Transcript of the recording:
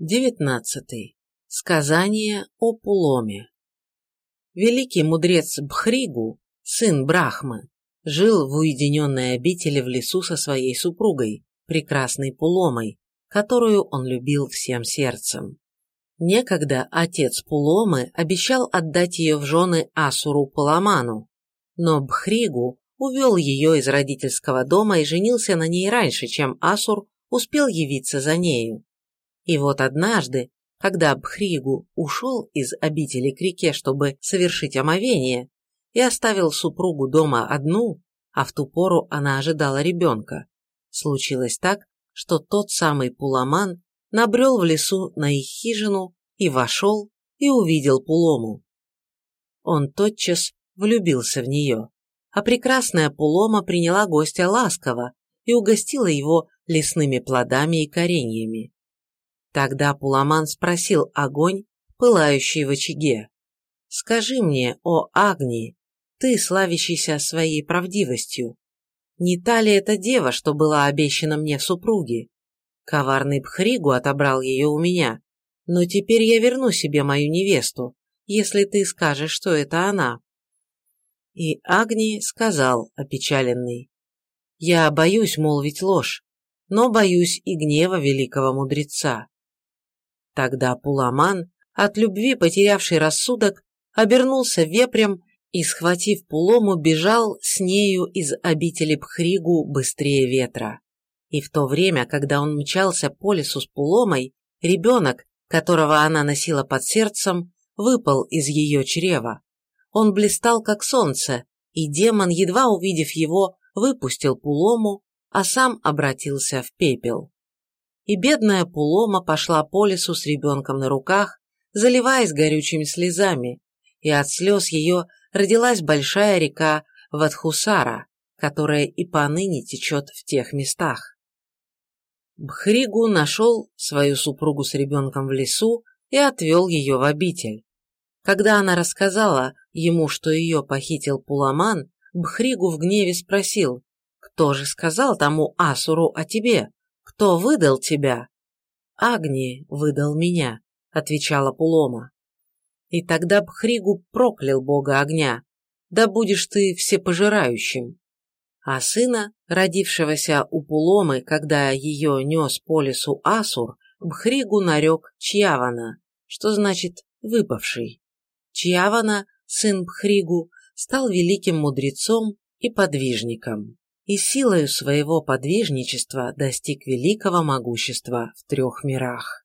Девятнадцатый. Сказание о Пуломе. Великий мудрец Бхригу, сын Брахмы, жил в уединенной обители в лесу со своей супругой, прекрасной Пуломой, которую он любил всем сердцем. Некогда отец Пуломы обещал отдать ее в жены Асуру Паламану, но Бхригу увел ее из родительского дома и женился на ней раньше, чем Асур успел явиться за нею. И вот однажды, когда Бхригу ушел из обители к реке, чтобы совершить омовение, и оставил супругу дома одну, а в ту пору она ожидала ребенка, случилось так, что тот самый Пуламан набрел в лесу на их хижину и вошел и увидел Пулому. Он тотчас влюбился в нее, а прекрасная Пулома приняла гостя ласково и угостила его лесными плодами и кореньями. Тогда Пуламан спросил огонь, пылающий в очаге. «Скажи мне, о Агни, ты, славящийся своей правдивостью, не та ли эта дева, что была обещана мне в супруге? Коварный Пхригу отобрал ее у меня, но теперь я верну себе мою невесту, если ты скажешь, что это она». И Агни сказал, опечаленный, «Я боюсь молвить ложь, но боюсь и гнева великого мудреца. Тогда Пуламан, от любви потерявший рассудок, обернулся вепрем и, схватив Пулому, бежал с нею из обители Пхригу быстрее ветра. И в то время, когда он мчался по лесу с Пуломой, ребенок, которого она носила под сердцем, выпал из ее чрева. Он блистал, как солнце, и демон, едва увидев его, выпустил Пулому, а сам обратился в пепел и бедная Пулома пошла по лесу с ребенком на руках, заливаясь горючими слезами, и от слез ее родилась большая река Ватхусара, которая и поныне течет в тех местах. Бхригу нашел свою супругу с ребенком в лесу и отвел ее в обитель. Когда она рассказала ему, что ее похитил Пуламан, Бхригу в гневе спросил, «Кто же сказал тому Асуру о тебе?» Кто выдал тебя? Агни выдал меня, отвечала Пулома. И тогда Бхригу проклял бога огня, да будешь ты всепожирающим. А сына, родившегося у Пуломы, когда ее нес по лесу Асур, Бхригу нарек Чьявана, что значит «выпавший». Чьявана, сын Бхригу, стал великим мудрецом и подвижником и силою своего подвижничества достиг великого могущества в трех мирах.